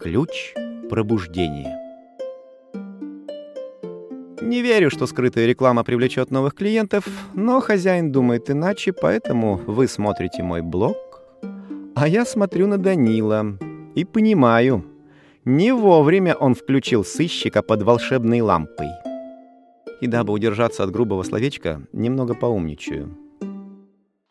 Ключ пробуждения. Не верю, что скрытая реклама привлечет новых клиентов, но хозяин думает иначе, поэтому вы смотрите мой блог, а я смотрю на Данила и понимаю, не вовремя он включил сыщика под волшебной лампой. И дабы удержаться от грубого словечка, немного поумничаю.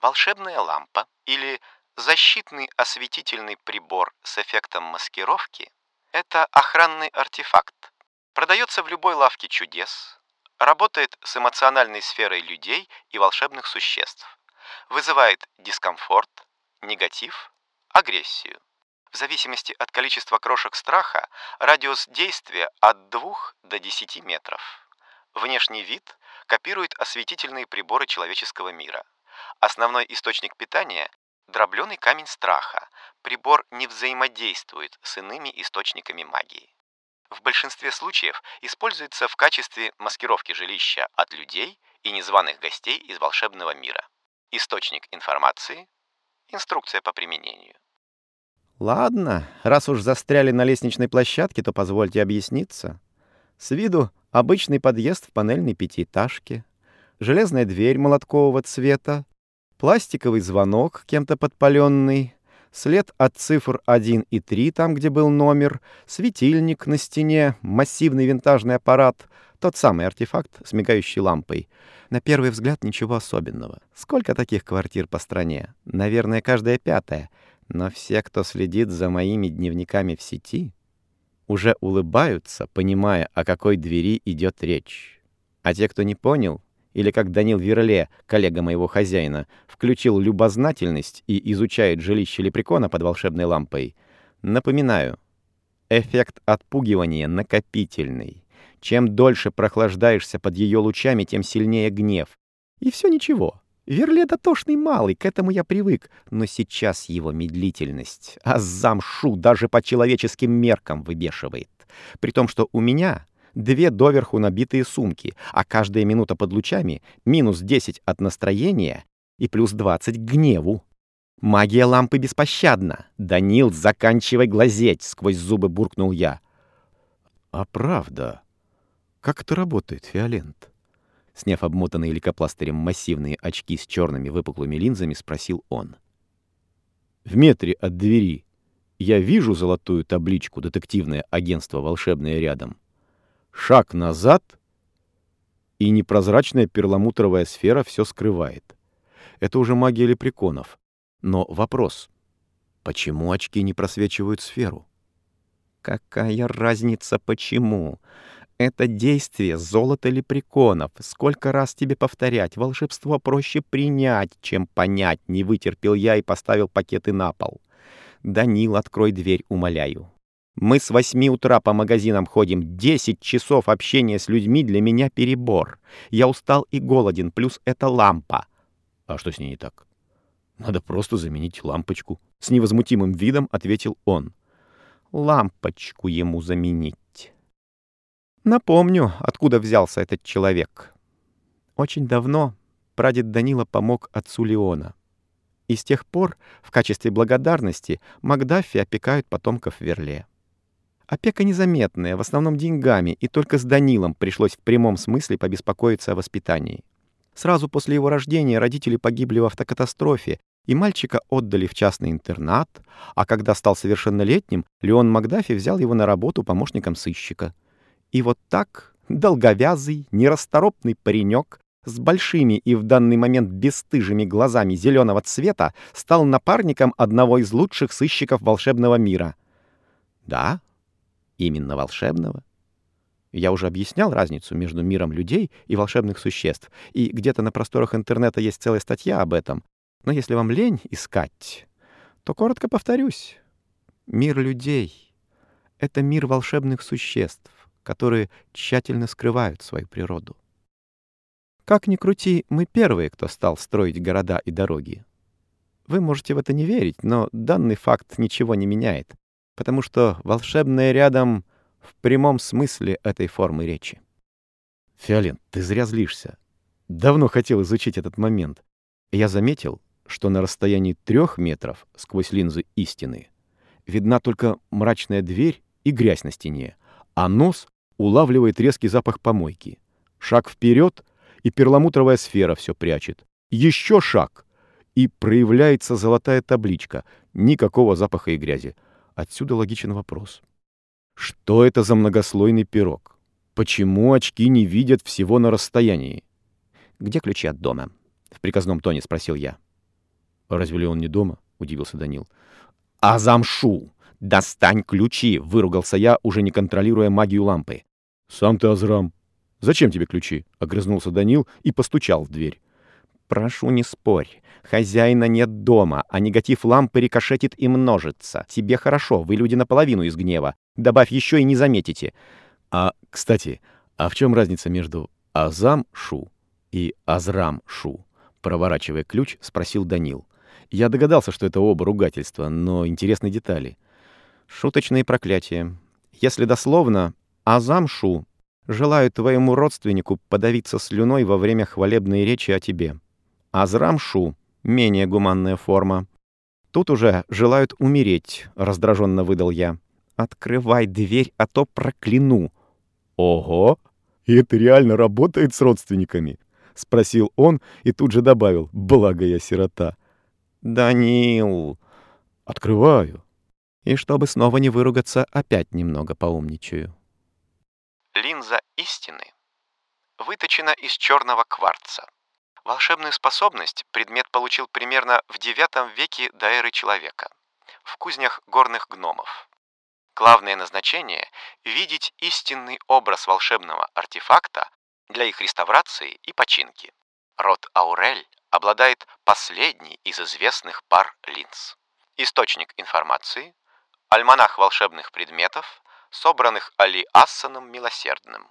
Волшебная лампа или защитный осветительный прибор с эффектом маскировки – это охранный артефакт. Продается в любой лавке чудес, работает с эмоциональной сферой людей и волшебных существ, вызывает дискомфорт, негатив, агрессию. В зависимости от количества крошек страха радиус действия от 2 до 10 метров. Внешний вид копирует осветительные приборы человеческого мира. Основной источник питания – дробленый камень страха. Прибор не взаимодействует с иными источниками магии. В большинстве случаев используется в качестве маскировки жилища от людей и незваных гостей из волшебного мира. Источник информации – инструкция по применению. Ладно, раз уж застряли на лестничной площадке, то позвольте объясниться. С виду обычный подъезд в панельной пятиэтажке, железная дверь молоткового цвета, пластиковый звонок, кем-то подпаленный, след от цифр 1 и 3, там, где был номер, светильник на стене, массивный винтажный аппарат, тот самый артефакт с мигающей лампой. На первый взгляд ничего особенного. Сколько таких квартир по стране? Наверное, каждая пятая. Но все, кто следит за моими дневниками в сети, уже улыбаются, понимая, о какой двери идет речь. А те, кто не понял, или как Данил Верле, коллега моего хозяина, включил любознательность и изучает жилище лепрекона под волшебной лампой, напоминаю, эффект отпугивания накопительный. Чем дольше прохлаждаешься под ее лучами, тем сильнее гнев. И все ничего. Верле дотошный малый, к этому я привык, но сейчас его медлительность, а замшу даже по человеческим меркам выбешивает. При том, что у меня две доверху набитые сумки, а каждая минута под лучами минус 10 от настроения и плюс 20 к гневу. Магия лампы беспощадна. Данил, заканчивай глазеть, сквозь зубы буркнул я. А правда? Как это работает, Фиолент? Сняв обмотанные лейкопластырем массивные очки с черными выпуклыми линзами, спросил он. «В метре от двери я вижу золотую табличку «Детективное агентство волшебное» рядом. Шаг назад, и непрозрачная перламутровая сфера все скрывает. Это уже магия лепреконов. Но вопрос, почему очки не просвечивают сферу? Какая разница почему? Это действие золота лепреконов. Сколько раз тебе повторять? Волшебство проще принять, чем понять. Не вытерпел я и поставил пакеты на пол. Данил, открой дверь, умоляю. Мы с восьми утра по магазинам ходим. Десять часов общения с людьми для меня перебор. Я устал и голоден, плюс это лампа. А что с ней не так? Надо просто заменить лампочку. С невозмутимым видом ответил он. Лампочку ему заменить. Напомню, откуда взялся этот человек. Очень давно прадед Данила помог отцу Леона. И с тех пор, в качестве благодарности, Макдаффи опекают потомков Верле. Опека незаметная, в основном деньгами, и только с Данилом пришлось в прямом смысле побеспокоиться о воспитании. Сразу после его рождения родители погибли в автокатастрофе, и мальчика отдали в частный интернат, а когда стал совершеннолетним, Леон Макдафи взял его на работу помощником сыщика — и вот так долговязый, нерасторопный паренек с большими и в данный момент бесстыжими глазами зеленого цвета стал напарником одного из лучших сыщиков волшебного мира. Да, именно волшебного. Я уже объяснял разницу между миром людей и волшебных существ, и где-то на просторах интернета есть целая статья об этом. Но если вам лень искать, то коротко повторюсь. Мир людей — это мир волшебных существ которые тщательно скрывают свою природу. Как ни крути, мы первые, кто стал строить города и дороги. Вы можете в это не верить, но данный факт ничего не меняет, потому что волшебное рядом в прямом смысле этой формы речи. Фиолент, ты зря злишься. Давно хотел изучить этот момент. Я заметил, что на расстоянии трех метров сквозь линзы истины видна только мрачная дверь и грязь на стене, а нос улавливает резкий запах помойки. Шаг вперед, и перламутровая сфера все прячет. Еще шаг, и проявляется золотая табличка. Никакого запаха и грязи. Отсюда логичен вопрос. Что это за многослойный пирог? Почему очки не видят всего на расстоянии? «Где ключи от дома?» — в приказном тоне спросил я. «Разве ли он не дома?» — удивился Данил. «А замшу! Достань ключи!» — выругался я, уже не контролируя магию лампы. «Сам ты Азрам. Зачем тебе ключи?» — огрызнулся Данил и постучал в дверь. «Прошу, не спорь. Хозяина нет дома, а негатив лампы рикошетит и множится. Тебе хорошо, вы люди наполовину из гнева. Добавь еще и не заметите». «А, кстати, а в чем разница между Азам-Шу и Азрам-Шу?» Проворачивая ключ, спросил Данил. Я догадался, что это оба ругательства, но интересны детали. Шуточные проклятия. Если дословно, Азамшу желаю твоему родственнику подавиться слюной во время хвалебной речи о тебе. Азрамшу — менее гуманная форма. Тут уже желают умереть, раздраженно выдал я. Открывай дверь, а то прокляну. Ого! И это реально работает с родственниками? — спросил он и тут же добавил, благо я сирота. «Данил!» «Открываю!» И чтобы снова не выругаться, опять немного поумничаю. Линза истины выточена из черного кварца. Волшебную способность предмет получил примерно в IX веке до эры человека в кузнях горных гномов. Главное назначение – видеть истинный образ волшебного артефакта для их реставрации и починки. Род Аурель обладает последней из известных пар линз. Источник информации – альманах волшебных предметов, собранных Али Ассаном Милосердным.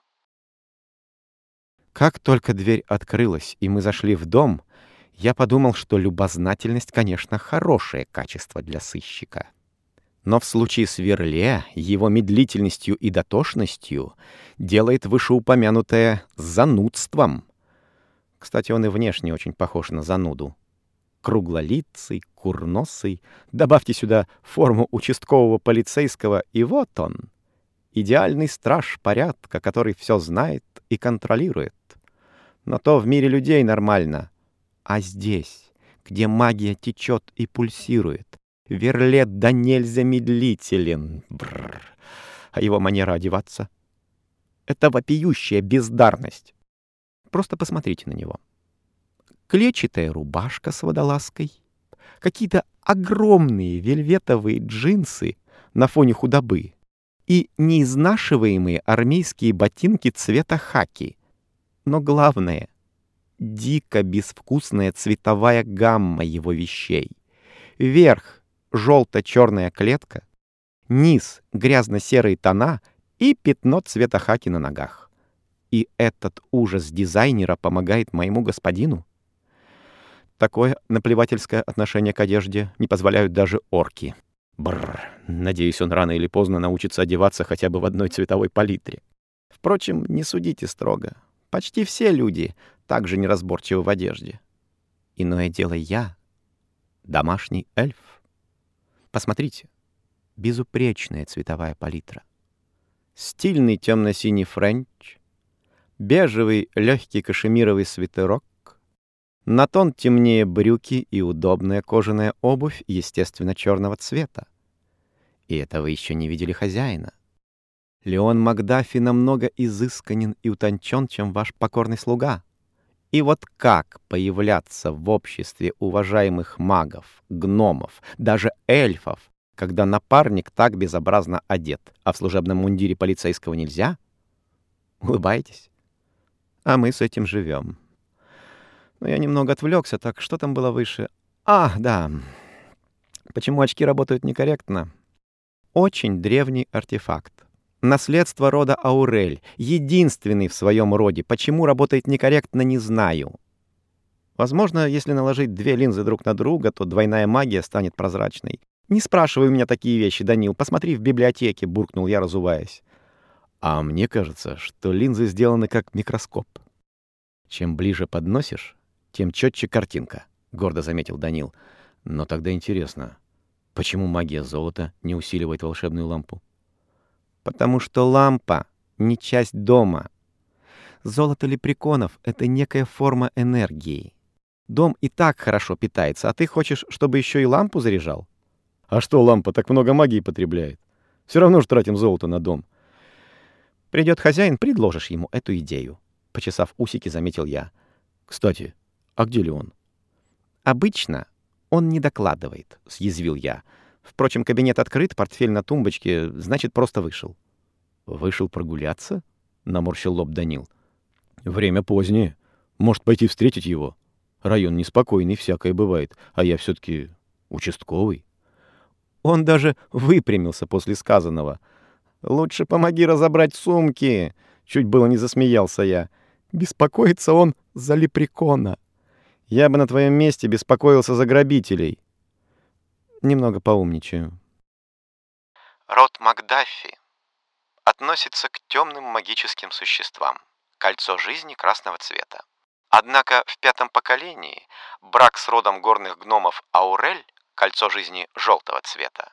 Как только дверь открылась, и мы зашли в дом, я подумал, что любознательность, конечно, хорошее качество для сыщика. Но в случае с Верле его медлительностью и дотошностью делает вышеупомянутое занудством. Кстати, он и внешне очень похож на зануду. Круглолицый, курносый. Добавьте сюда форму участкового полицейского, и вот он. Идеальный страж порядка, который все знает и контролирует. Но то в мире людей нормально. А здесь, где магия течет и пульсирует, Верлет да нельзя медлителен. Бррр. А его манера одеваться — это вопиющая бездарность. Просто посмотрите на него. Клетчатая рубашка с водолазкой, какие-то огромные вельветовые джинсы на фоне худобы и неизнашиваемые армейские ботинки цвета хаки. Но главное — дико безвкусная цветовая гамма его вещей. Верх желто-черная клетка, низ грязно-серые тона и пятно цвета хаки на ногах. И этот ужас дизайнера помогает моему господину? Такое наплевательское отношение к одежде не позволяют даже орки. Бррр, надеюсь, он рано или поздно научится одеваться хотя бы в одной цветовой палитре. Впрочем, не судите строго. Почти все люди также неразборчивы в одежде. Иное дело я, домашний эльф. Посмотрите, безупречная цветовая палитра. Стильный темно-синий френч, бежевый легкий кашемировый свитерок, на тон темнее брюки и удобная кожаная обувь, естественно, черного цвета. И это вы еще не видели хозяина. Леон Макдафи намного изысканен и утончен, чем ваш покорный слуга. И вот как появляться в обществе уважаемых магов, гномов, даже эльфов, когда напарник так безобразно одет, а в служебном мундире полицейского нельзя? Улыбаетесь? А мы с этим живем. Но я немного отвлекся, так что там было выше? А, да. Почему очки работают некорректно? Очень древний артефакт. Наследство рода Аурель, единственный в своем роде. Почему работает некорректно, не знаю. Возможно, если наложить две линзы друг на друга, то двойная магия станет прозрачной. «Не спрашивай у меня такие вещи, Данил. Посмотри в библиотеке», — буркнул я, разуваясь. А мне кажется, что линзы сделаны как микроскоп. Чем ближе подносишь, тем четче картинка, — гордо заметил Данил. Но тогда интересно, Почему магия золота не усиливает волшебную лампу? Потому что лампа не часть дома. Золото лепреконов — это некая форма энергии. Дом и так хорошо питается, а ты хочешь, чтобы еще и лампу заряжал? А что лампа так много магии потребляет? Все равно же тратим золото на дом. Придет хозяин, предложишь ему эту идею. Почесав усики, заметил я. Кстати, а где ли он? Обычно он не докладывает, съязвил я. Впрочем, кабинет открыт, портфель на тумбочке, значит, просто вышел. Вышел прогуляться? Наморщил лоб Данил. Время позднее. Может, пойти встретить его? Район неспокойный, всякое бывает, а я все-таки участковый. Он даже выпрямился после сказанного. «Лучше помоги разобрать сумки!» Чуть было не засмеялся я. Беспокоится он за лепрекона. Я бы на твоем месте беспокоился за грабителей. Немного поумничаю. Род Макдаффи относится к темным магическим существам. Кольцо жизни красного цвета. Однако в пятом поколении брак с родом горных гномов Аурель, кольцо жизни желтого цвета,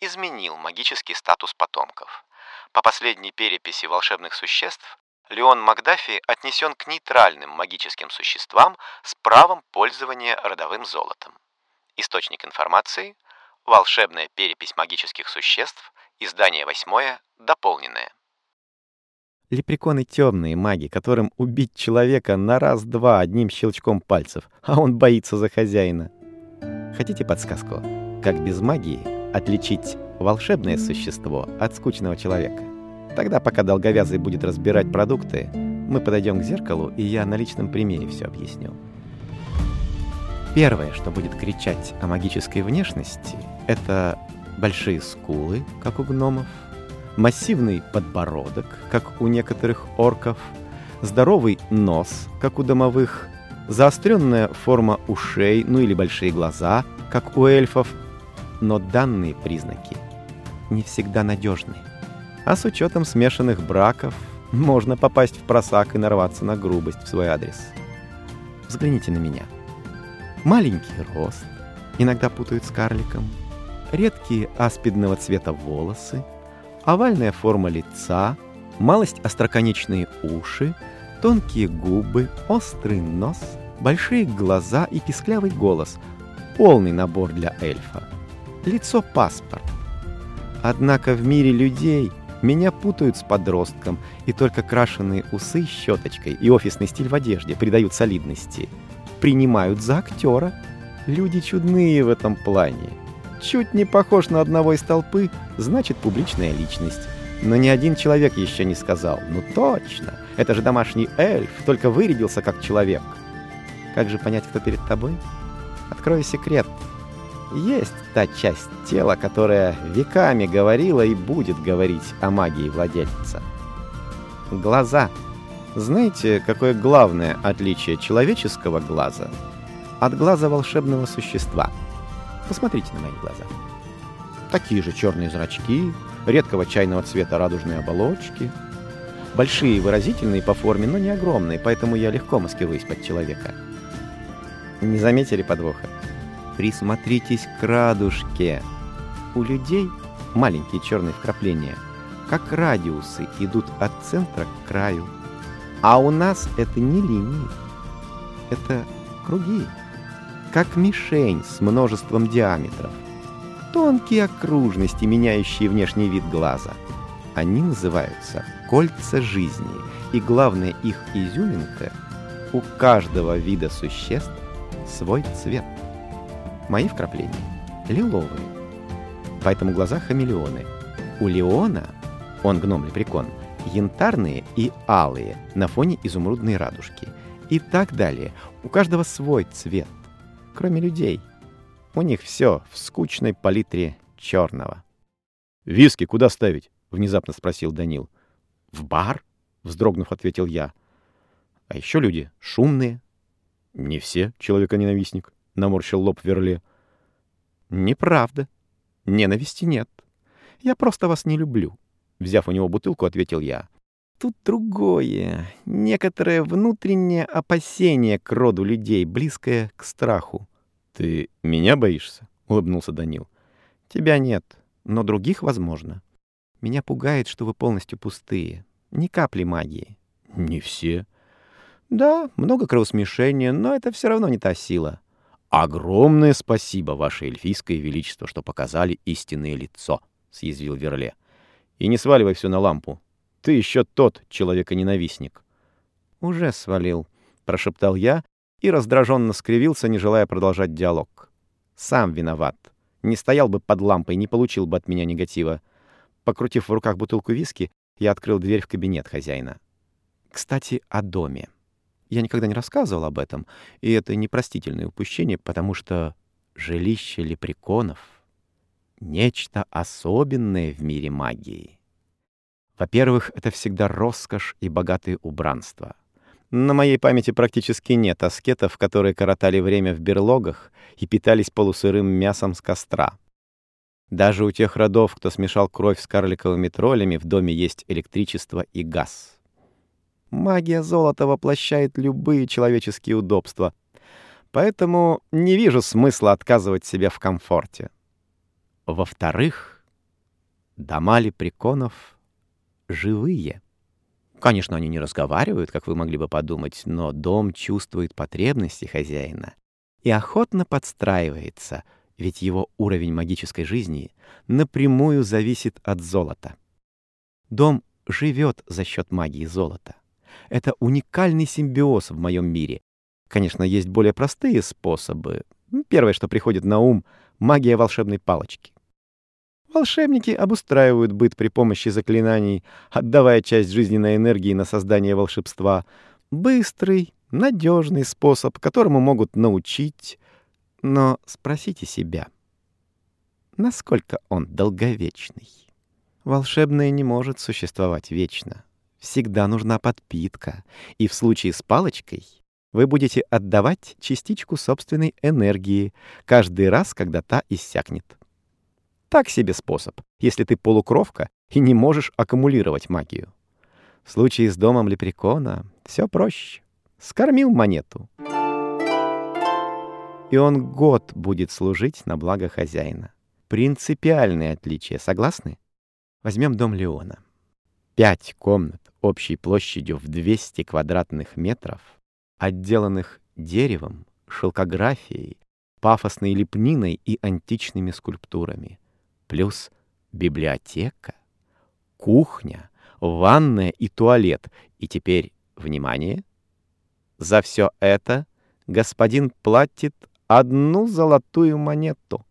изменил магический статус потомков. По последней переписи волшебных существ, Леон Макдафи отнесен к нейтральным магическим существам с правом пользования родовым золотом. Источник информации – волшебная перепись магических существ, издание 8 дополненное. Лепреконы темные маги, которым убить человека на раз-два одним щелчком пальцев, а он боится за хозяина. Хотите подсказку, как без магии отличить волшебное существо от скучного человека? Тогда, пока долговязый будет разбирать продукты, мы подойдем к зеркалу, и я на личном примере все объясню. Первое, что будет кричать о магической внешности, это большие скулы, как у гномов, массивный подбородок, как у некоторых орков, здоровый нос, как у домовых, заостренная форма ушей, ну или большие глаза, как у эльфов, но данные признаки не всегда надежны. А с учетом смешанных браков можно попасть в просак и нарваться на грубость в свой адрес. Взгляните на меня. Маленький рост, иногда путают с карликом, редкие аспидного цвета волосы, овальная форма лица, малость остроконечные уши, тонкие губы, острый нос, большие глаза и писклявый голос. Полный набор для эльфа. Лицо-паспорт. Однако в мире людей меня путают с подростком, и только крашеные усы щеточкой и офисный стиль в одежде придают солидности. Принимают за актера. Люди чудные в этом плане чуть не похож на одного из толпы, значит публичная личность. Но ни один человек еще не сказал. Ну точно, это же домашний эльф, только вырядился как человек. Как же понять, кто перед тобой? Открою секрет. Есть та часть тела, которая веками говорила и будет говорить о магии владельца. Глаза. Знаете, какое главное отличие человеческого глаза от глаза волшебного существа – Посмотрите на мои глаза. Такие же черные зрачки, редкого чайного цвета радужные оболочки. Большие, выразительные по форме, но не огромные, поэтому я легко маскируюсь под человека. Не заметили подвоха? Присмотритесь к радужке. У людей маленькие черные вкрапления, как радиусы, идут от центра к краю. А у нас это не линии, это круги как мишень с множеством диаметров. Тонкие окружности, меняющие внешний вид глаза. Они называются кольца жизни, и главная их изюминка — у каждого вида существ свой цвет. Мои вкрапления — лиловые, поэтому глаза хамелеоны. У Леона, он гном-лепрекон, янтарные и алые на фоне изумрудной радужки. И так далее. У каждого свой цвет — кроме людей. У них все в скучной палитре черного. «Виски куда ставить?» — внезапно спросил Данил. «В бар?» — вздрогнув, ответил я. «А еще люди шумные». «Не все, человека-ненавистник», — наморщил лоб Верле. «Неправда. Ненависти нет. Я просто вас не люблю», — взяв у него бутылку, ответил я. «Тут другое, некоторое внутреннее опасение к роду людей, близкое к страху. «Ты меня боишься?» — улыбнулся Данил. Тебя нет, но других возможно. Меня пугает, что вы полностью пустые. Ни капли магии. Не все. Да, много кровосмешения, но это все равно не та сила. Огромное спасибо, ваше эльфийское величество, что показали истинное лицо, съязвил Верле. И не сваливай все на лампу. Ты еще тот человеконенавистник. Уже свалил, прошептал я и раздраженно скривился, не желая продолжать диалог. Сам виноват. Не стоял бы под лампой, не получил бы от меня негатива. Покрутив в руках бутылку виски, я открыл дверь в кабинет хозяина. Кстати, о доме. Я никогда не рассказывал об этом, и это непростительное упущение, потому что жилище лепреконов — нечто особенное в мире магии. Во-первых, это всегда роскошь и богатые убранства. На моей памяти практически нет аскетов, которые коротали время в берлогах и питались полусырым мясом с костра. Даже у тех родов, кто смешал кровь с карликовыми троллями, в доме есть электричество и газ. Магия золота воплощает любые человеческие удобства, поэтому не вижу смысла отказывать себе в комфорте. Во-вторых, дома лепреконов живые. Конечно, они не разговаривают, как вы могли бы подумать, но дом чувствует потребности хозяина и охотно подстраивается, ведь его уровень магической жизни напрямую зависит от золота. Дом живет за счет магии золота. Это уникальный симбиоз в моем мире. Конечно, есть более простые способы. Первое, что приходит на ум — магия волшебной палочки. Волшебники обустраивают быт при помощи заклинаний, отдавая часть жизненной энергии на создание волшебства. Быстрый, надежный способ, которому могут научить. Но спросите себя, насколько он долговечный? Волшебное не может существовать вечно. Всегда нужна подпитка, и в случае с палочкой вы будете отдавать частичку собственной энергии каждый раз, когда та иссякнет. Так себе способ, если ты полукровка и не можешь аккумулировать магию. В случае с домом лепрекона все проще. Скормил монету. И он год будет служить на благо хозяина. Принципиальное отличие, согласны? Возьмем дом Леона. Пять комнат общей площадью в 200 квадратных метров, отделанных деревом, шелкографией, пафосной лепниной и античными скульптурами плюс библиотека, кухня, ванная и туалет. И теперь, внимание, за все это господин платит одну золотую монету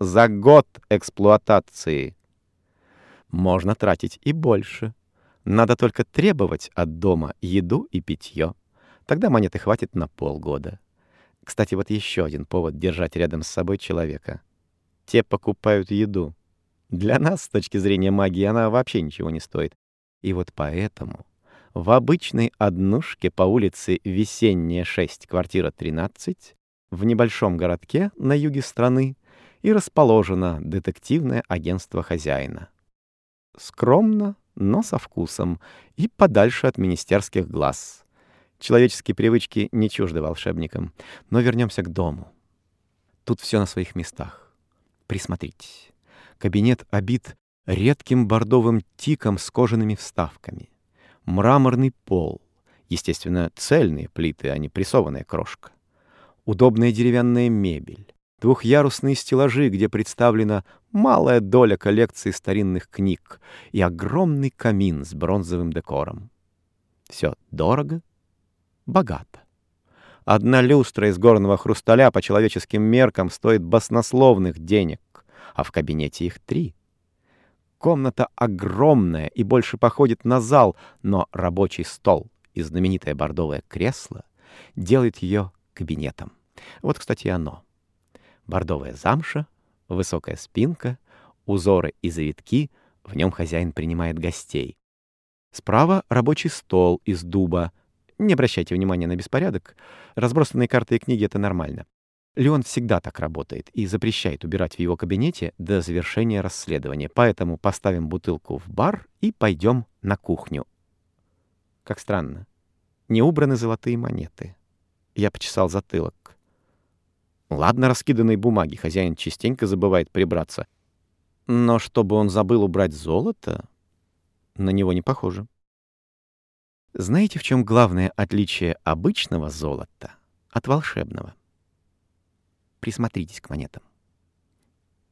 за год эксплуатации. Можно тратить и больше. Надо только требовать от дома еду и питье. Тогда монеты хватит на полгода. Кстати, вот еще один повод держать рядом с собой человека — те покупают еду. Для нас, с точки зрения магии, она вообще ничего не стоит. И вот поэтому в обычной однушке по улице Весенняя 6, квартира 13, в небольшом городке на юге страны и расположено детективное агентство хозяина. Скромно, но со вкусом и подальше от министерских глаз. Человеческие привычки не чужды волшебникам. Но вернемся к дому. Тут все на своих местах. Присмотритесь. Кабинет обит редким бордовым тиком с кожаными вставками. Мраморный пол. Естественно, цельные плиты, а не прессованная крошка. Удобная деревянная мебель. Двухъярусные стеллажи, где представлена малая доля коллекции старинных книг и огромный камин с бронзовым декором. Все дорого, богато. Одна люстра из горного хрусталя по человеческим меркам стоит баснословных денег, а в кабинете их три. Комната огромная и больше походит на зал, но рабочий стол и знаменитое бордовое кресло делают ее кабинетом. Вот, кстати, оно. Бордовая замша, высокая спинка, узоры и завитки, в нем хозяин принимает гостей. Справа рабочий стол из дуба, не обращайте внимания на беспорядок. Разбросанные карты и книги — это нормально. Леон всегда так работает и запрещает убирать в его кабинете до завершения расследования. Поэтому поставим бутылку в бар и пойдем на кухню. Как странно. Не убраны золотые монеты. Я почесал затылок. Ладно, раскиданные бумаги, хозяин частенько забывает прибраться. Но чтобы он забыл убрать золото, на него не похоже. Знаете, в чем главное отличие обычного золота от волшебного? Присмотритесь к монетам.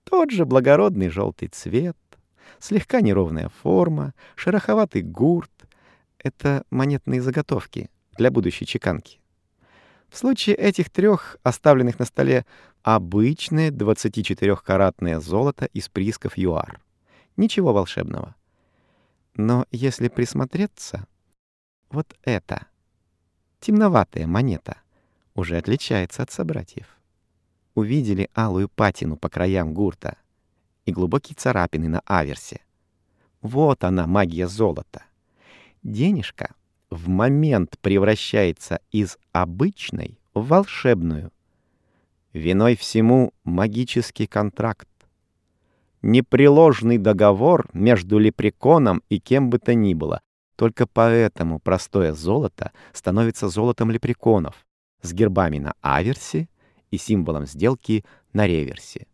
Тот же благородный желтый цвет, слегка неровная форма, шероховатый гурт — это монетные заготовки для будущей чеканки. В случае этих трех, оставленных на столе, обычное 24-каратное золото из приисков ЮАР. Ничего волшебного. Но если присмотреться, вот эта темноватая монета уже отличается от собратьев. Увидели алую патину по краям гурта и глубокие царапины на аверсе. Вот она, магия золота. Денежка в момент превращается из обычной в волшебную. Виной всему магический контракт. Непреложный договор между лепреконом и кем бы то ни было. Только поэтому простое золото становится золотом лепреконов с гербами на аверсе и символом сделки на реверсе.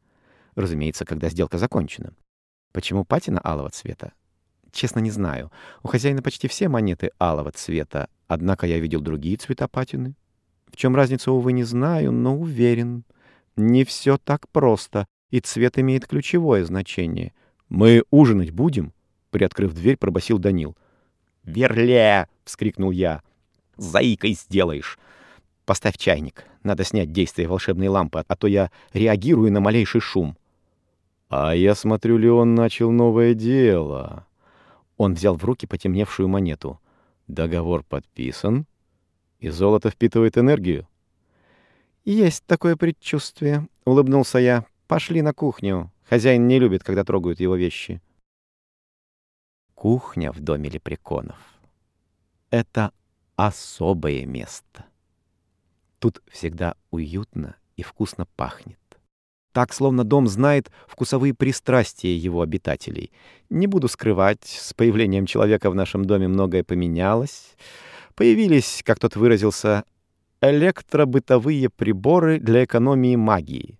Разумеется, когда сделка закончена. Почему патина алого цвета? Честно, не знаю. У хозяина почти все монеты алого цвета, однако я видел другие цвета патины. В чем разница, увы, не знаю, но уверен. Не все так просто, и цвет имеет ключевое значение. «Мы ужинать будем?» — приоткрыв дверь, пробасил Данил. «Верле!» — вскрикнул я. «Заикой сделаешь!» «Поставь чайник. Надо снять действие волшебной лампы, а то я реагирую на малейший шум». «А я смотрю, Леон начал новое дело». Он взял в руки потемневшую монету. Договор подписан, и золото впитывает энергию. «Есть такое предчувствие», — улыбнулся я. «Пошли на кухню. Хозяин не любит, когда трогают его вещи». Кухня в доме лепреконов — это особое место. Тут всегда уютно и вкусно пахнет. Так, словно дом знает вкусовые пристрастия его обитателей. Не буду скрывать, с появлением человека в нашем доме многое поменялось. Появились, как тот выразился, электробытовые приборы для экономии магии.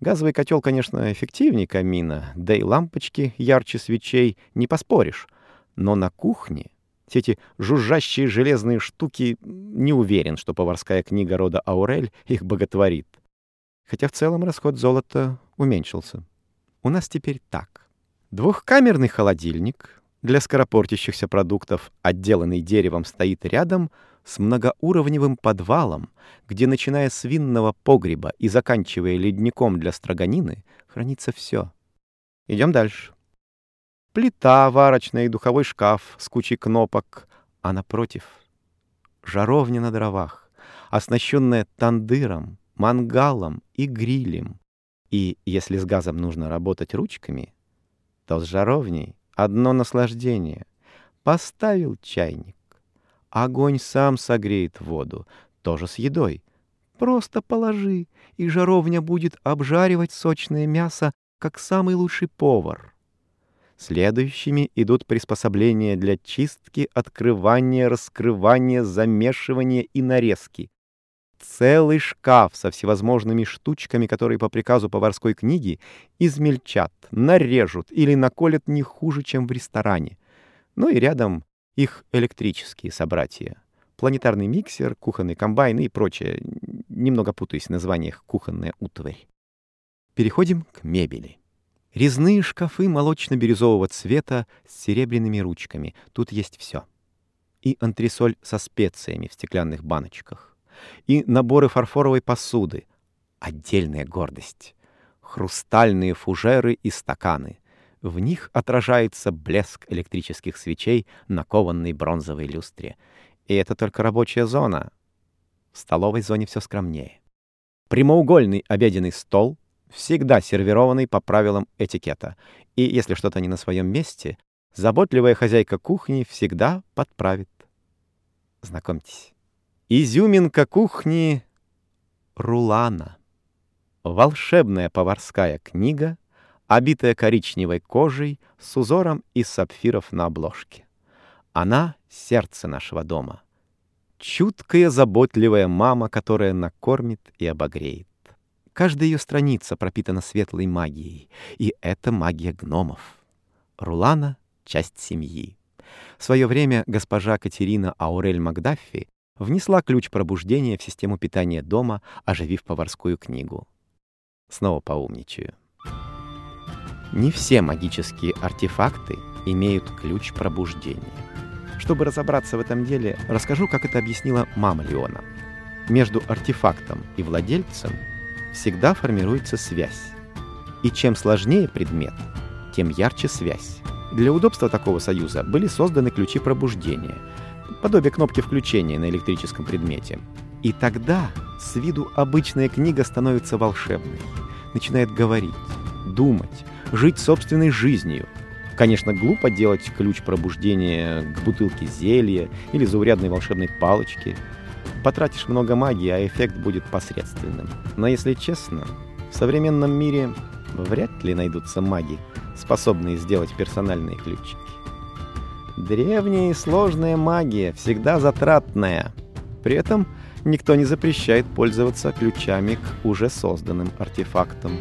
Газовый котел, конечно, эффективнее камина, да и лампочки ярче свечей, не поспоришь. Но на кухне эти жужжащие железные штуки не уверен, что поварская книга рода Аурель их боготворит хотя в целом расход золота уменьшился. У нас теперь так. Двухкамерный холодильник для скоропортящихся продуктов, отделанный деревом, стоит рядом с многоуровневым подвалом, где, начиная с винного погреба и заканчивая ледником для строганины, хранится все. Идем дальше. Плита, варочная и духовой шкаф с кучей кнопок, а напротив — жаровня на дровах, оснащенная тандыром, мангалом и грилем. И если с газом нужно работать ручками, то с жаровней одно наслаждение. Поставил чайник. Огонь сам согреет воду, тоже с едой. Просто положи, и жаровня будет обжаривать сочное мясо, как самый лучший повар. Следующими идут приспособления для чистки, открывания, раскрывания, замешивания и нарезки целый шкаф со всевозможными штучками, которые по приказу поварской книги измельчат, нарежут или наколят не хуже, чем в ресторане. Ну и рядом их электрические собратья. Планетарный миксер, кухонный комбайн и прочее. Немного путаюсь в названиях кухонная утварь. Переходим к мебели. Резные шкафы молочно-бирюзового цвета с серебряными ручками. Тут есть все. И антресоль со специями в стеклянных баночках и наборы фарфоровой посуды. Отдельная гордость. Хрустальные фужеры и стаканы. В них отражается блеск электрических свечей на кованной бронзовой люстре. И это только рабочая зона. В столовой зоне все скромнее. Прямоугольный обеденный стол, всегда сервированный по правилам этикета. И если что-то не на своем месте, заботливая хозяйка кухни всегда подправит. Знакомьтесь. Изюминка кухни Рулана. Волшебная поварская книга, обитая коричневой кожей с узором из сапфиров на обложке. Она — сердце нашего дома. Чуткая, заботливая мама, которая накормит и обогреет. Каждая ее страница пропитана светлой магией, и это магия гномов. Рулана — часть семьи. В свое время госпожа Катерина Аурель Макдаффи внесла ключ пробуждения в систему питания дома, оживив поварскую книгу. Снова поумничаю. Не все магические артефакты имеют ключ пробуждения. Чтобы разобраться в этом деле, расскажу, как это объяснила мама Леона. Между артефактом и владельцем всегда формируется связь. И чем сложнее предмет, тем ярче связь. Для удобства такого союза были созданы ключи пробуждения, подобие кнопки включения на электрическом предмете. И тогда с виду обычная книга становится волшебной, начинает говорить, думать, жить собственной жизнью. Конечно, глупо делать ключ пробуждения к бутылке зелья или заурядной волшебной палочке. Потратишь много магии, а эффект будет посредственным. Но если честно, в современном мире вряд ли найдутся маги, способные сделать персональные ключики. Древняя и сложная магия всегда затратная. При этом никто не запрещает пользоваться ключами к уже созданным артефактам.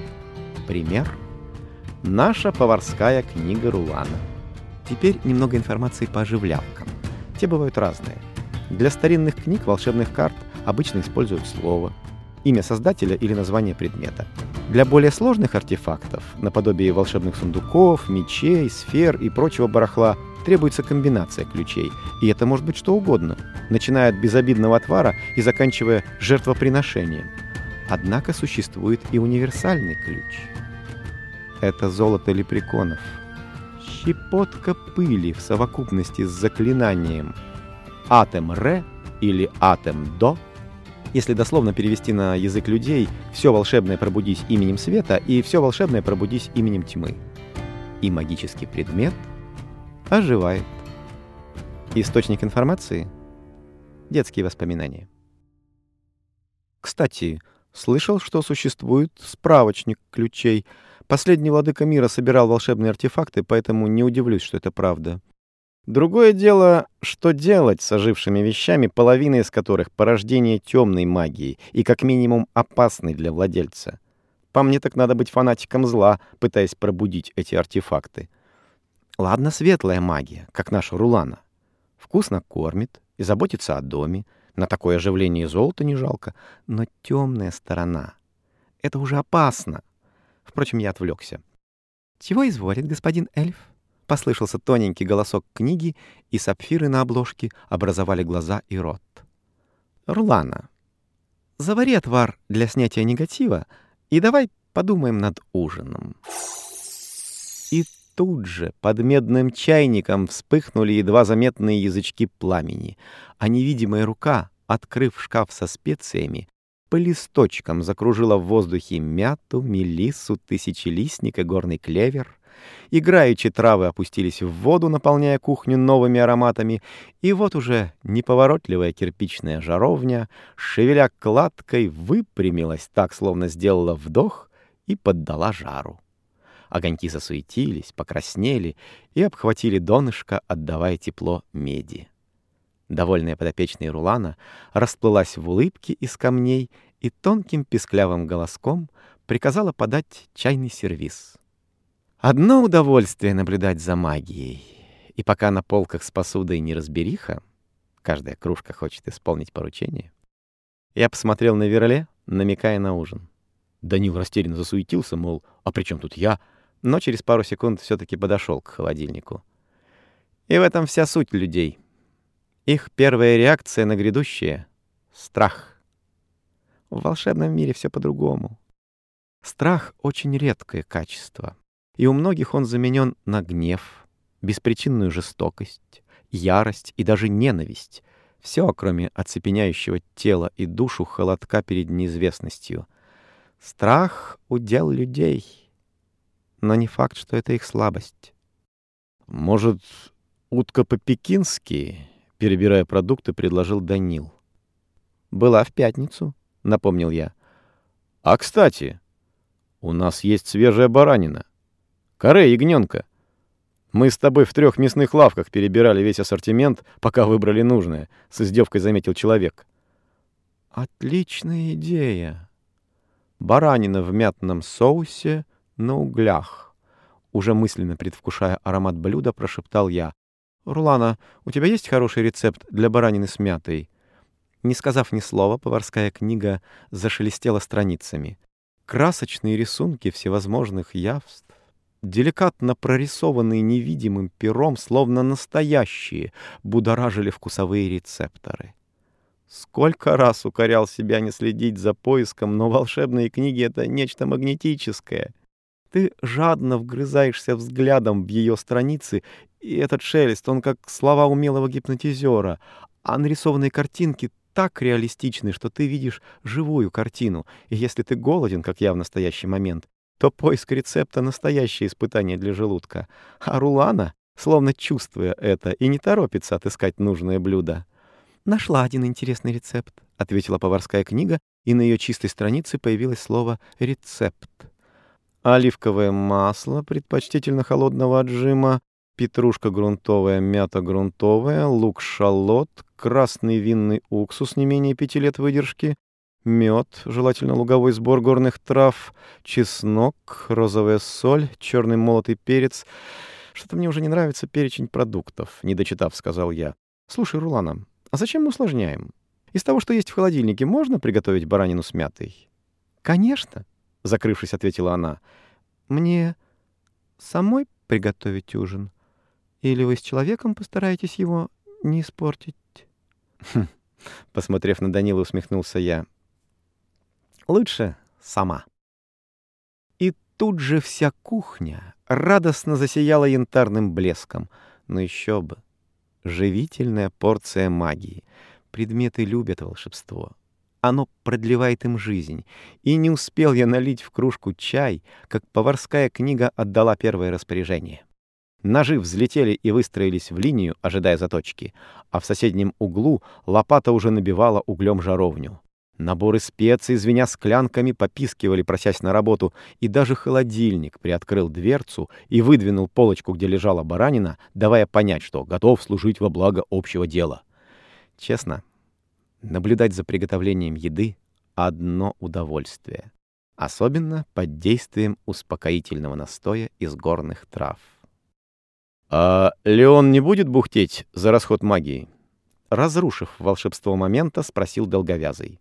Пример – наша поварская книга Рулана. Теперь немного информации по оживлялкам. Те бывают разные. Для старинных книг волшебных карт обычно используют слово, имя создателя или название предмета. Для более сложных артефактов, наподобие волшебных сундуков, мечей, сфер и прочего барахла, требуется комбинация ключей, и это может быть что угодно, начиная от безобидного отвара и заканчивая жертвоприношением. Однако существует и универсальный ключ. Это золото лепреконов. Щепотка пыли в совокупности с заклинанием «Атем Ре» или «Атем До» Если дословно перевести на язык людей, все волшебное пробудись именем света и все волшебное пробудись именем тьмы. И магический предмет оживает. Источник информации — детские воспоминания. Кстати, слышал, что существует справочник ключей. Последний владыка мира собирал волшебные артефакты, поэтому не удивлюсь, что это правда. Другое дело, что делать с ожившими вещами, половина из которых — порождение темной магии и как минимум опасной для владельца. По мне так надо быть фанатиком зла, пытаясь пробудить эти артефакты. Ладно, светлая магия, как наша Рулана. Вкусно кормит и заботится о доме. На такое оживление золота не жалко. Но темная сторона — это уже опасно. Впрочем, я отвлекся. «Чего изволит господин эльф?» Послышался тоненький голосок книги, и сапфиры на обложке образовали глаза и рот. «Рулана, завари отвар для снятия негатива, и давай подумаем над ужином». И тут же под медным чайником вспыхнули едва заметные язычки пламени, а невидимая рука, открыв шкаф со специями, по листочкам закружила в воздухе мяту, мелиссу, тысячелистник и горный клевер. Играючи травы опустились в воду, наполняя кухню новыми ароматами, и вот уже неповоротливая кирпичная жаровня, шевеля кладкой, выпрямилась так, словно сделала вдох и поддала жару. Огоньки засуетились, покраснели и обхватили донышко, отдавая тепло меди. Довольная подопечная Рулана расплылась в улыбке из камней и тонким песклявым голоском приказала подать чайный сервиз. Одно удовольствие наблюдать за магией. И пока на полках с посудой не разбериха, каждая кружка хочет исполнить поручение, я посмотрел на Верле, намекая на ужин. Данил растерянно засуетился, мол, а при чем тут я? но через пару секунд все-таки подошел к холодильнику. И в этом вся суть людей. Их первая реакция на грядущее — страх. В волшебном мире все по-другому. Страх — очень редкое качество, и у многих он заменен на гнев, беспричинную жестокость, ярость и даже ненависть. Все, кроме оцепеняющего тела и душу холодка перед неизвестностью. Страх — удел людей — но не факт, что это их слабость. «Может, утка по-пекински?» — перебирая продукты, предложил Данил. «Была в пятницу», — напомнил я. «А, кстати, у нас есть свежая баранина. Коре ягненка. Мы с тобой в трех мясных лавках перебирали весь ассортимент, пока выбрали нужное», — с издевкой заметил человек. «Отличная идея. Баранина в мятном соусе на углях. Уже мысленно предвкушая аромат блюда, прошептал я. «Рулана, у тебя есть хороший рецепт для баранины с мятой?» Не сказав ни слова, поварская книга зашелестела страницами. Красочные рисунки всевозможных явств, деликатно прорисованные невидимым пером, словно настоящие, будоражили вкусовые рецепторы. Сколько раз укорял себя не следить за поиском, но волшебные книги — это нечто магнетическое. Ты жадно вгрызаешься взглядом в ее страницы, и этот шелест, он как слова умелого гипнотизера, а нарисованные картинки так реалистичны, что ты видишь живую картину, и если ты голоден, как я в настоящий момент, то поиск рецепта — настоящее испытание для желудка. А Рулана, словно чувствуя это, и не торопится отыскать нужное блюдо. «Нашла один интересный рецепт», — ответила поварская книга, и на ее чистой странице появилось слово «рецепт». Оливковое масло, предпочтительно холодного отжима, петрушка грунтовая, мята грунтовая, лук-шалот, красный винный уксус не менее пяти лет выдержки, мед, желательно луговой сбор горных трав, чеснок, розовая соль, черный молотый перец. Что-то мне уже не нравится перечень продуктов, не дочитав, сказал я. Слушай, Рулана, а зачем мы усложняем? Из того, что есть в холодильнике, можно приготовить баранину с мятой? Конечно, закрывшись, ответила она. Мне самой приготовить ужин? Или вы с человеком постараетесь его не испортить?» хм. Посмотрев на Данила, усмехнулся я. «Лучше сама». И тут же вся кухня радостно засияла янтарным блеском. Но еще бы. Живительная порция магии. Предметы любят волшебство. Оно продлевает им жизнь. И не успел я налить в кружку чай, как поварская книга отдала первое распоряжение. Ножи взлетели и выстроились в линию, ожидая заточки, а в соседнем углу лопата уже набивала углем жаровню. Наборы специй, звеня склянками, попискивали, просясь на работу, и даже холодильник приоткрыл дверцу и выдвинул полочку, где лежала баранина, давая понять, что готов служить во благо общего дела. Честно, наблюдать за приготовлением еды — одно удовольствие, особенно под действием успокоительного настоя из горных трав. «А Леон не будет бухтеть за расход магии?» Разрушив волшебство момента, спросил Долговязый.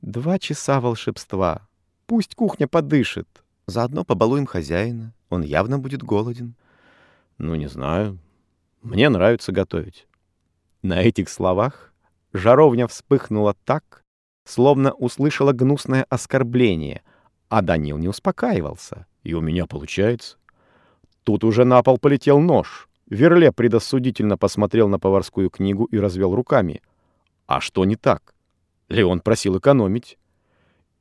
«Два часа волшебства. Пусть кухня подышит. Заодно побалуем хозяина. Он явно будет голоден». «Ну, не знаю. Мне нравится готовить». На этих словах жаровня вспыхнула так, словно услышала гнусное оскорбление, а Данил не успокаивался. «И у меня получается». Тут уже на пол полетел нож. Верле предосудительно посмотрел на поварскую книгу и развел руками. А что не так? Леон просил экономить.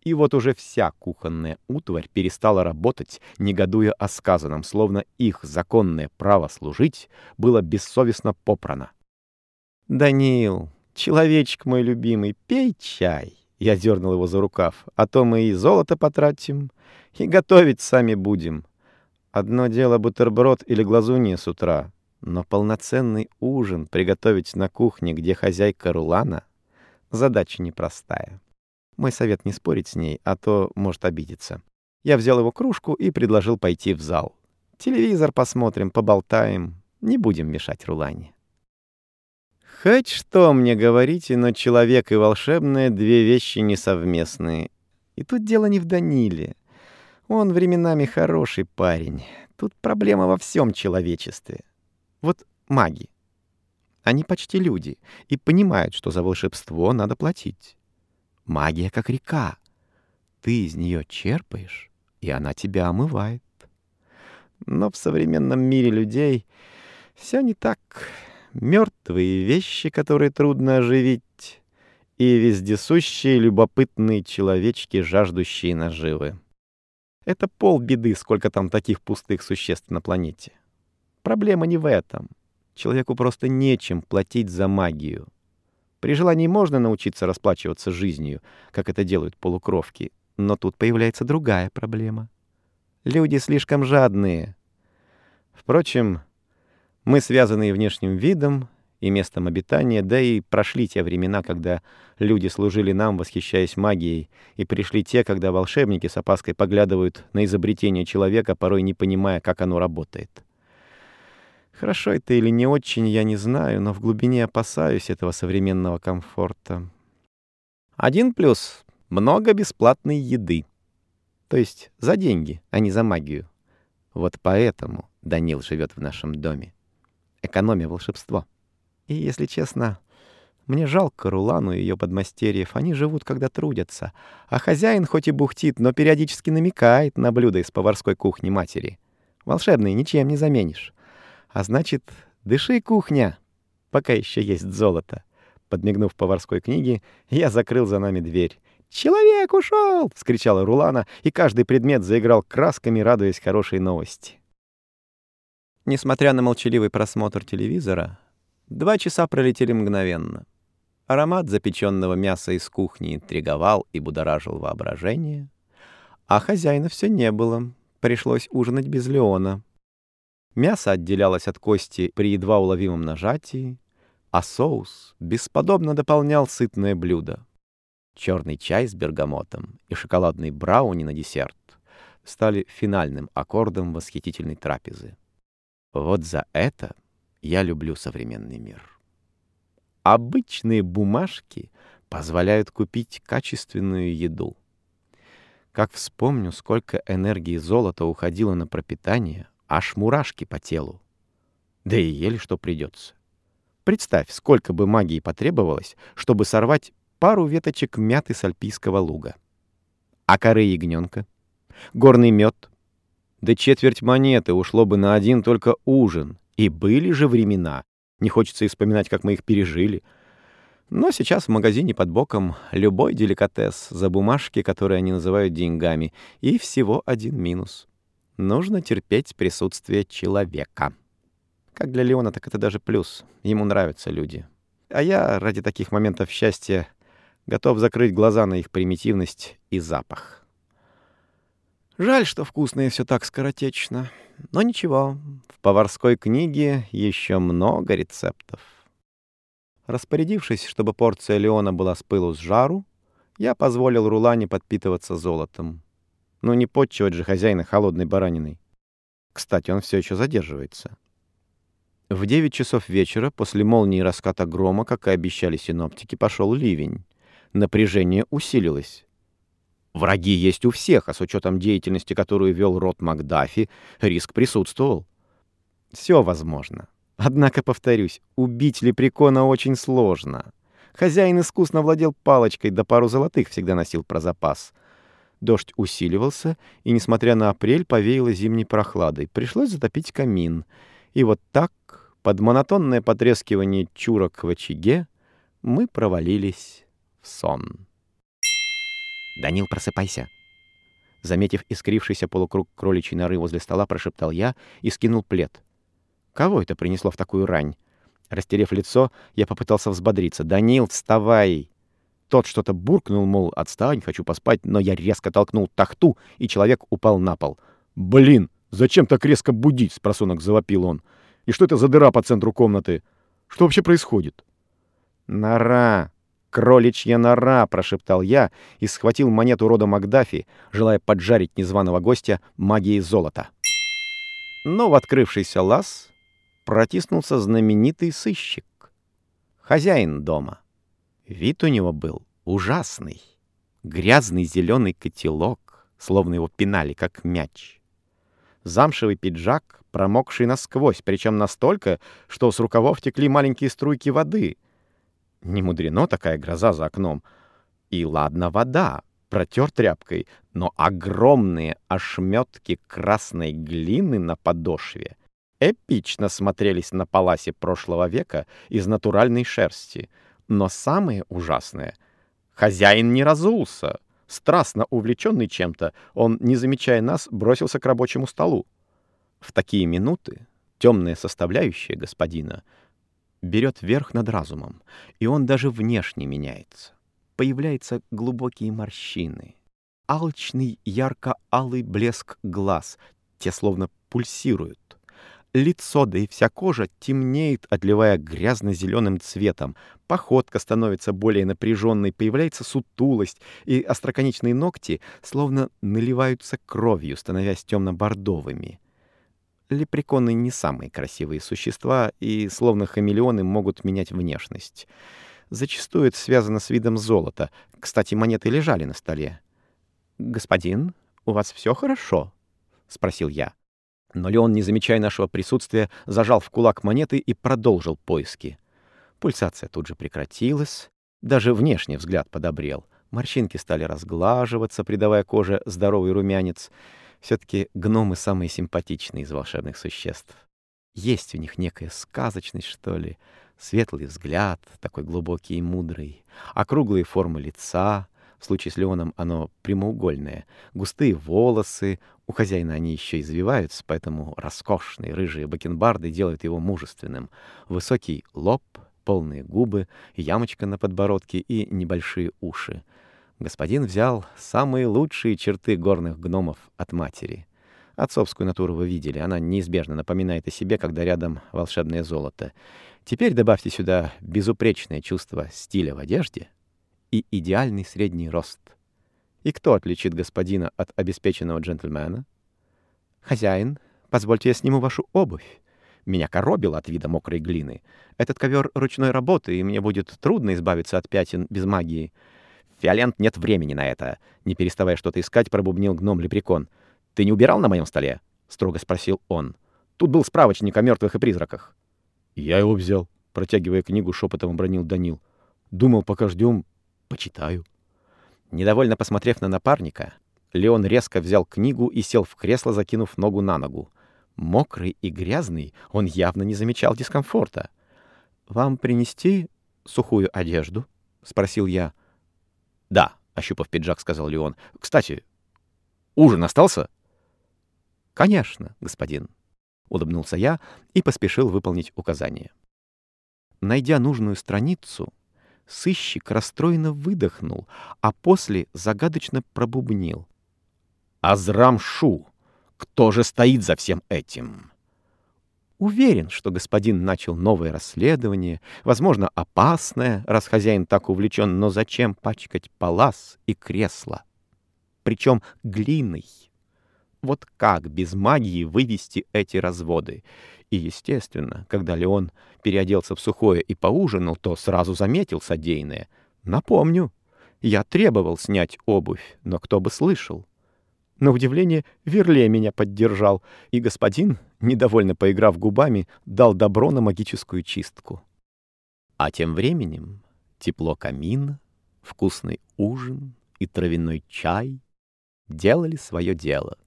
И вот уже вся кухонная утварь перестала работать, негодуя о сказанном, словно их законное право служить было бессовестно попрано. «Данил, человечек мой любимый, пей чай!» Я дернул его за рукав. «А то мы и золото потратим, и готовить сами будем. Одно дело бутерброд или глазунья с утра, но полноценный ужин приготовить на кухне, где хозяйка Рулана, задача непростая. Мой совет не спорить с ней, а то может обидеться. Я взял его кружку и предложил пойти в зал. Телевизор посмотрим, поболтаем, не будем мешать Рулане. Хоть что мне говорите, но человек и волшебное — две вещи несовместные. И тут дело не в Даниле. Он временами хороший парень. Тут проблема во всем человечестве. Вот маги. Они почти люди и понимают, что за волшебство надо платить. Магия как река. Ты из нее черпаешь, и она тебя омывает. Но в современном мире людей все не так. Мертвые вещи, которые трудно оживить, и вездесущие любопытные человечки, жаждущие наживы. Это полбеды, сколько там таких пустых существ на планете. Проблема не в этом. Человеку просто нечем платить за магию. При желании можно научиться расплачиваться жизнью, как это делают полукровки, но тут появляется другая проблема. Люди слишком жадные. Впрочем, мы, связанные внешним видом, и местом обитания, да и прошли те времена, когда люди служили нам, восхищаясь магией, и пришли те, когда волшебники с опаской поглядывают на изобретение человека, порой не понимая, как оно работает. Хорошо это или не очень, я не знаю, но в глубине опасаюсь этого современного комфорта. Один плюс — много бесплатной еды. То есть за деньги, а не за магию. Вот поэтому Данил живет в нашем доме. Экономия волшебство. И, если честно, мне жалко Рулану и ее подмастерьев. Они живут, когда трудятся. А хозяин хоть и бухтит, но периодически намекает на блюда из поварской кухни матери. Волшебные ничем не заменишь. А значит, дыши, кухня, пока еще есть золото. Подмигнув поварской книге, я закрыл за нами дверь. «Человек ушел!» — вскричала Рулана, и каждый предмет заиграл красками, радуясь хорошей новости. Несмотря на молчаливый просмотр телевизора, Два часа пролетели мгновенно. Аромат запеченного мяса из кухни интриговал и будоражил воображение. А хозяина все не было. Пришлось ужинать без Леона. Мясо отделялось от кости при едва уловимом нажатии, а соус бесподобно дополнял сытное блюдо. Черный чай с бергамотом и шоколадный брауни на десерт стали финальным аккордом восхитительной трапезы. Вот за это я люблю современный мир. Обычные бумажки позволяют купить качественную еду. Как вспомню, сколько энергии золота уходило на пропитание, аж мурашки по телу. Да и ели что придется. Представь, сколько бы магии потребовалось, чтобы сорвать пару веточек мяты с альпийского луга. А коры ягненка? Горный мед? Да четверть монеты ушло бы на один только ужин, и были же времена. Не хочется и вспоминать, как мы их пережили. Но сейчас в магазине под боком любой деликатес за бумажки, которые они называют деньгами, и всего один минус. Нужно терпеть присутствие человека. Как для Леона, так это даже плюс. Ему нравятся люди. А я ради таких моментов счастья готов закрыть глаза на их примитивность и запах. Жаль, что вкусное все так скоротечно. Но ничего, в поварской книге еще много рецептов. Распорядившись, чтобы порция Леона была с пылу с жару, я позволил Рулане подпитываться золотом. Ну не подчивать же хозяина холодной бараниной. Кстати, он все еще задерживается. В девять часов вечера, после молнии и раската грома, как и обещали синоптики, пошел ливень. Напряжение усилилось. Враги есть у всех, а с учетом деятельности, которую вел род Макдафи, риск присутствовал. Все возможно. Однако, повторюсь, убить лепрекона очень сложно. Хозяин искусно владел палочкой, да пару золотых всегда носил про запас. Дождь усиливался, и, несмотря на апрель, повеяло зимней прохладой. Пришлось затопить камин. И вот так, под монотонное потрескивание чурок в очаге, мы провалились в сон. «Данил, просыпайся!» Заметив искрившийся полукруг кроличьей норы возле стола, прошептал я и скинул плед. «Кого это принесло в такую рань?» Растерев лицо, я попытался взбодриться. «Данил, вставай!» Тот что-то буркнул, мол, «Отстань, хочу поспать», но я резко толкнул тахту, и человек упал на пол. «Блин, зачем так резко будить?» — спросонок завопил он. «И что это за дыра по центру комнаты? Что вообще происходит?» «Нора!» «Кроличья нора!» — прошептал я и схватил монету рода Макдафи, желая поджарить незваного гостя магией золота. Но в открывшийся лаз протиснулся знаменитый сыщик. Хозяин дома. Вид у него был ужасный. Грязный зеленый котелок, словно его пинали, как мяч. Замшевый пиджак, промокший насквозь, причем настолько, что с рукавов текли маленькие струйки воды — не мудрено такая гроза за окном. И ладно вода, протер тряпкой, но огромные ошметки красной глины на подошве эпично смотрелись на паласе прошлого века из натуральной шерсти. Но самое ужасное — хозяин не разулся. Страстно увлеченный чем-то, он, не замечая нас, бросился к рабочему столу. В такие минуты темная составляющая господина — берет верх над разумом, и он даже внешне меняется. Появляются глубокие морщины, алчный ярко-алый блеск глаз, те словно пульсируют. Лицо, да и вся кожа темнеет, отливая грязно-зеленым цветом. Походка становится более напряженной, появляется сутулость, и остроконечные ногти словно наливаются кровью, становясь темно-бордовыми. Лепреконы не самые красивые существа и, словно хамелеоны, могут менять внешность. Зачастую это связано с видом золота. Кстати, монеты лежали на столе. «Господин, у вас все хорошо?» — спросил я. Но Леон, не замечая нашего присутствия, зажал в кулак монеты и продолжил поиски. Пульсация тут же прекратилась, даже внешний взгляд подобрел. Морщинки стали разглаживаться, придавая коже здоровый румянец. Все-таки гномы самые симпатичные из волшебных существ. Есть у них некая сказочность, что ли, светлый взгляд, такой глубокий и мудрый, округлые формы лица, в случае с Леоном оно прямоугольное. Густые волосы, у хозяина они еще извиваются, поэтому роскошные рыжие бакенбарды делают его мужественным. Высокий лоб, полные губы, ямочка на подбородке и небольшие уши. Господин взял самые лучшие черты горных гномов от матери. Отцовскую натуру вы видели, она неизбежно напоминает о себе, когда рядом волшебное золото. Теперь добавьте сюда безупречное чувство стиля в одежде — и идеальный средний рост. И кто отличит господина от обеспеченного джентльмена? Хозяин, позвольте я сниму вашу обувь. Меня коробило от вида мокрой глины. Этот ковер ручной работы, и мне будет трудно избавиться от пятен без магии. Фиолент, нет времени на это. Не переставая что-то искать, пробубнил гном-лепрекон. «Ты не убирал на моем столе?» — строго спросил он. «Тут был справочник о мертвых и призраках». «Я его взял», — протягивая книгу, шепотом обронил Данил. «Думал, пока ждем, Почитаю. Недовольно посмотрев на напарника, Леон резко взял книгу и сел в кресло, закинув ногу на ногу. Мокрый и грязный, он явно не замечал дискомфорта. «Вам принести сухую одежду?» — спросил я. «Да», — ощупав пиджак, сказал Леон. «Кстати, ужин остался?» «Конечно, господин», — улыбнулся я и поспешил выполнить указание. Найдя нужную страницу, сыщик расстроенно выдохнул, а после загадочно пробубнил. «Азрам-Шу! Кто же стоит за всем этим?» Уверен, что господин начал новое расследование, возможно, опасное, раз хозяин так увлечен, но зачем пачкать палас и кресло? Причем глиной. Вот как без магии вывести эти разводы? И, естественно, когда Леон переоделся в сухое и поужинал, то сразу заметил содеянное. Напомню, я требовал снять обувь, но кто бы слышал. На удивление, Верле меня поддержал, и господин, недовольно поиграв губами, дал добро на магическую чистку. А тем временем тепло камина, вкусный ужин и травяной чай делали свое дело.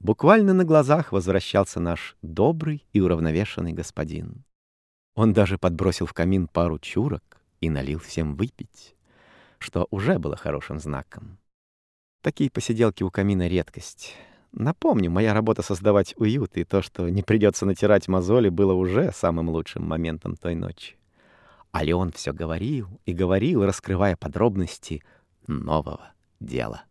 Буквально на глазах возвращался наш добрый и уравновешенный господин. Он даже подбросил в камин пару чурок и налил всем выпить, что уже было хорошим знаком. Такие посиделки у камина — редкость. Напомню, моя работа — создавать уют, и то, что не придется натирать мозоли, было уже самым лучшим моментом той ночи. А Леон все говорил и говорил, раскрывая подробности нового дела.